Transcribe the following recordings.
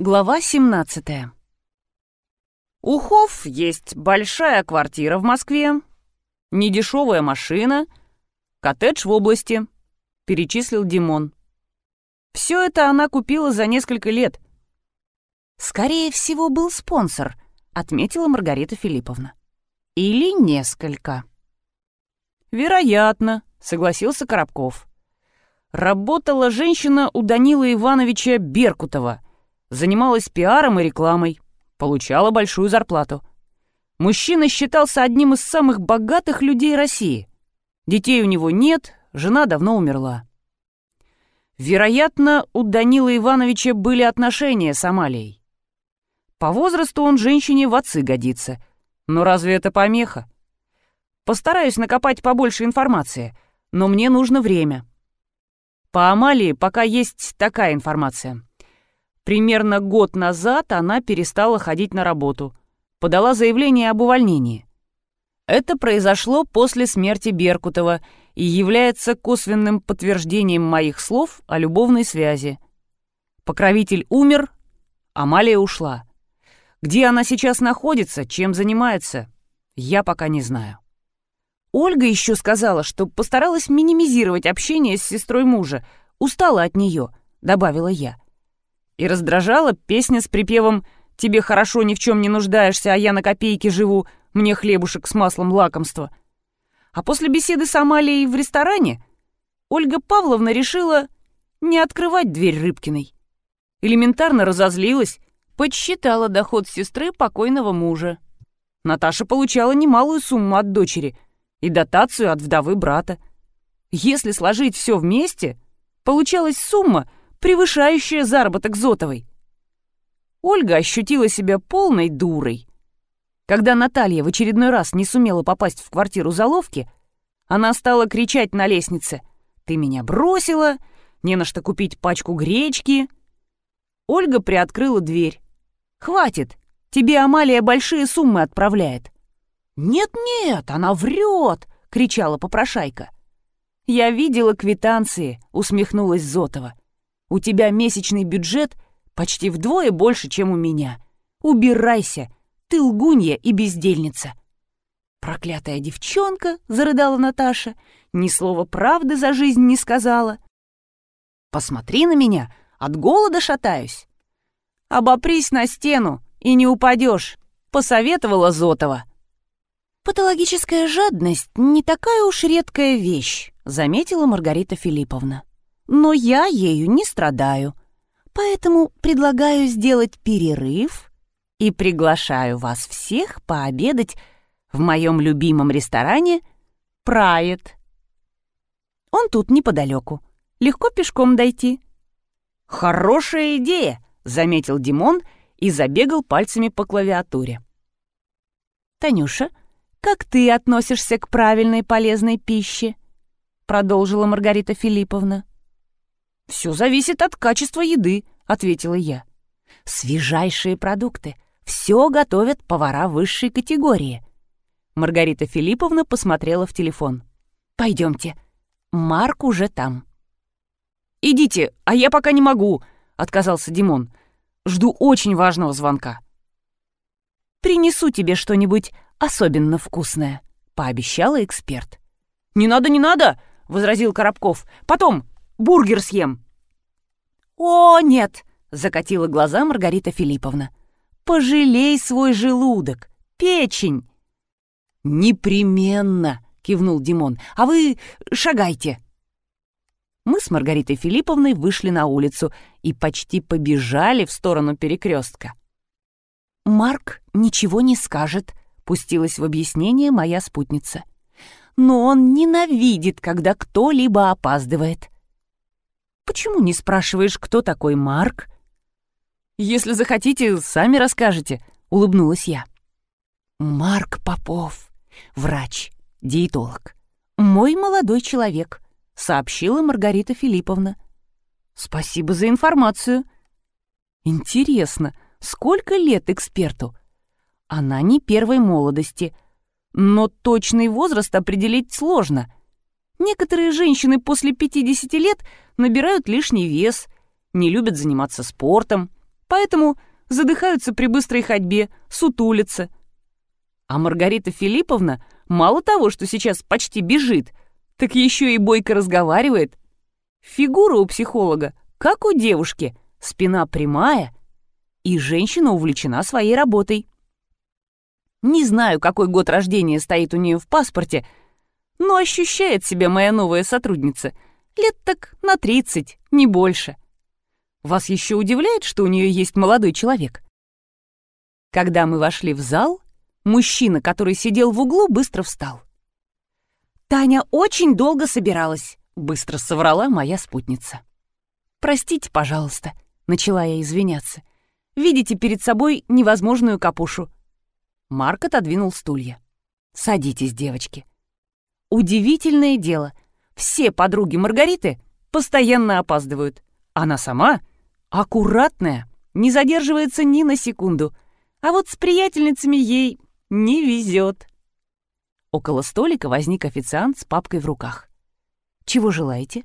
Глава 17 У Хофф есть большая квартира в Москве, недешевая машина, коттедж в области, перечислил Димон. Все это она купила за несколько лет. Скорее всего, был спонсор, отметила Маргарита Филипповна. Или несколько. Вероятно, согласился Коробков. Работала женщина у Данила Ивановича Беркутова — занималась пиаром и рекламой, получала большую зарплату. Мужчина считался одним из самых богатых людей России. Детей у него нет, жена давно умерла. Вероятно, у Данила Ивановича были отношения с Амалией. По возрасту он женщине в отцы годится. Но разве это помеха? Постараюсь накопать побольше информации, но мне нужно время. По Амалии пока есть такая информация. Примерно год назад она перестала ходить на работу. Подала заявление об увольнении. Это произошло после смерти Беркутова и является косвенным подтверждением моих слов о любовной связи. Покровитель умер, Амалия ушла. Где она сейчас находится, чем занимается, я пока не знаю. Ольга еще сказала, что постаралась минимизировать общение с сестрой мужа, устала от нее, добавила я. И раздражала песня с припевом «Тебе хорошо, ни в чем не нуждаешься, а я на копейки живу, мне хлебушек с маслом лакомство». А после беседы с Амалией в ресторане Ольга Павловна решила не открывать дверь Рыбкиной. Элементарно разозлилась, подсчитала доход сестры покойного мужа. Наташа получала немалую сумму от дочери и дотацию от вдовы брата. Если сложить все вместе, получалась сумма — превышающая заработок Зотовой. Ольга ощутила себя полной дурой. Когда Наталья в очередной раз не сумела попасть в квартиру заловки, она стала кричать на лестнице «Ты меня бросила! Не на что купить пачку гречки!» Ольга приоткрыла дверь. «Хватит! Тебе Амалия большие суммы отправляет!» «Нет-нет, она врет!» — кричала попрошайка. «Я видела квитанции», — усмехнулась Зотова. У тебя месячный бюджет почти вдвое больше, чем у меня. Убирайся, ты лгунья и бездельница». «Проклятая девчонка!» — зарыдала Наташа. «Ни слова правды за жизнь не сказала». «Посмотри на меня, от голода шатаюсь». «Обопрись на стену и не упадешь», — посоветовала Зотова. «Патологическая жадность — не такая уж редкая вещь», — заметила Маргарита Филипповна но я ею не страдаю. Поэтому предлагаю сделать перерыв и приглашаю вас всех пообедать в моем любимом ресторане «Прайет». Он тут неподалеку. Легко пешком дойти. «Хорошая идея», — заметил Димон и забегал пальцами по клавиатуре. «Танюша, как ты относишься к правильной полезной пище?» — продолжила Маргарита Филипповна. «Все зависит от качества еды», — ответила я. «Свежайшие продукты. Все готовят повара высшей категории». Маргарита Филипповна посмотрела в телефон. «Пойдемте. Марк уже там». «Идите, а я пока не могу», — отказался Димон. «Жду очень важного звонка». «Принесу тебе что-нибудь особенно вкусное», — пообещала эксперт. «Не надо, не надо!» — возразил Коробков. «Потом, бургер съем». «О, нет!» — закатила глаза Маргарита Филипповна. «Пожалей свой желудок, печень!» «Непременно!» — кивнул Димон. «А вы шагайте!» Мы с Маргаритой Филипповной вышли на улицу и почти побежали в сторону перекрестка. «Марк ничего не скажет», — пустилась в объяснение моя спутница. «Но он ненавидит, когда кто-либо опаздывает. Почему не спрашиваешь, кто такой Марк? Если захотите, сами расскажете, улыбнулась я. Марк Попов, врач, диетолог. Мой молодой человек, сообщила Маргарита Филипповна. Спасибо за информацию. Интересно, сколько лет эксперту? Она не первой молодости, но точный возраст определить сложно. Некоторые женщины после 50 лет набирают лишний вес, не любят заниматься спортом, Поэтому задыхаются при быстрой ходьбе, сутулятся. А Маргарита Филипповна мало того, что сейчас почти бежит, так еще и бойко разговаривает. Фигура у психолога, как у девушки, спина прямая, и женщина увлечена своей работой. Не знаю, какой год рождения стоит у нее в паспорте, но ощущает себя моя новая сотрудница лет так на 30, не больше. Вас еще удивляет, что у нее есть молодой человек? Когда мы вошли в зал, мужчина, который сидел в углу, быстро встал. «Таня очень долго собиралась», — быстро соврала моя спутница. «Простите, пожалуйста», — начала я извиняться. «Видите перед собой невозможную капушу. Марк отодвинул стулья. «Садитесь, девочки». Удивительное дело. Все подруги Маргариты постоянно опаздывают. Она сама аккуратная, не задерживается ни на секунду. А вот с приятельницами ей не везет. Около столика возник официант с папкой в руках. «Чего желаете?»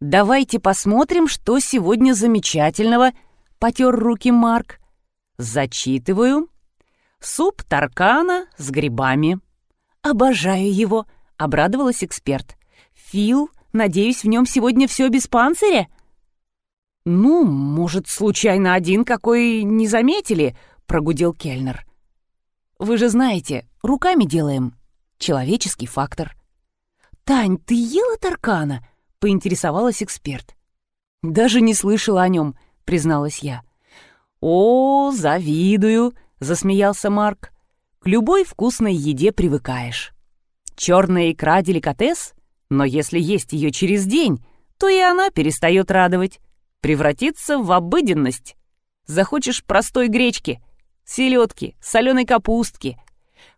«Давайте посмотрим, что сегодня замечательного», — потер руки Марк. «Зачитываю. Суп таркана с грибами. Обожаю его, обрадовалась эксперт. Фил, надеюсь, в нем сегодня все без панциря? Ну, может, случайно один какой не заметили, прогудел Кельнер. Вы же знаете, руками делаем. Человеческий фактор. Тань, ты ела таркана? поинтересовалась эксперт. Даже не слышала о нем, призналась я. О, завидую, засмеялся Марк. К любой вкусной еде привыкаешь. Черная икра — деликатес, но если есть ее через день, то и она перестает радовать, превратится в обыденность. Захочешь простой гречки, селедки, соленой капустки.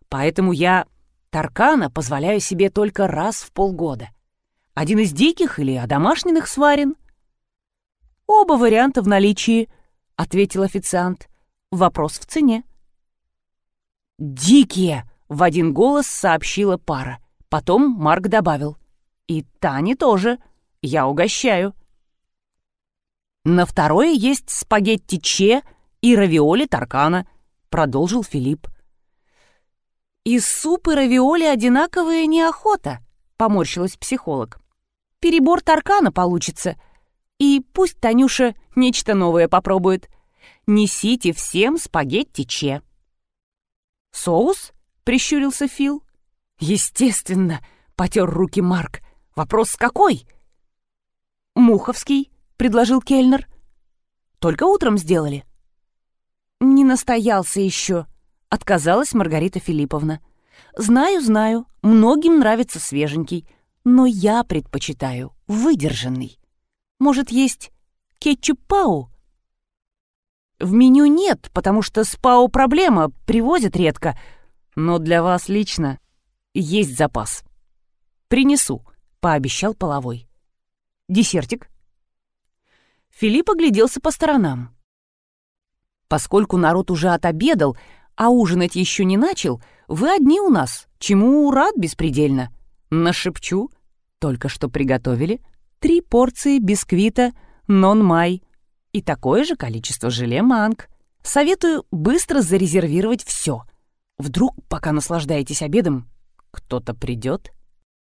Поэтому я таркана позволяю себе только раз в полгода. Один из диких или одомашненных сварен? Оба варианта в наличии, — ответил официант. Вопрос в цене. «Дикие!» — в один голос сообщила пара. Потом Марк добавил. «И Тани тоже. Я угощаю». «На второе есть спагетти че и равиоли таркана», — продолжил Филипп. «И суп и равиоли одинаковые неохота», — поморщилась психолог. «Перебор таркана получится. И пусть Танюша нечто новое попробует. Несите всем спагетти че». «Соус?» — прищурился Фил. «Естественно!» — потер руки Марк. «Вопрос какой?» «Муховский», — предложил Кельнер. «Только утром сделали». «Не настоялся еще», — отказалась Маргарита Филипповна. «Знаю, знаю, многим нравится свеженький, но я предпочитаю выдержанный. Может, есть кетчуп-пау?» В меню нет, потому что с ПАО проблема, привозят редко. Но для вас лично есть запас. Принесу, пообещал половой. Десертик. Филипп огляделся по сторонам. Поскольку народ уже отобедал, а ужинать еще не начал, вы одни у нас, чему рад беспредельно. Нашепчу, только что приготовили, три порции бисквита «Нон-май» и такое же количество желе манг. Советую быстро зарезервировать все. Вдруг, пока наслаждаетесь обедом, кто-то придет.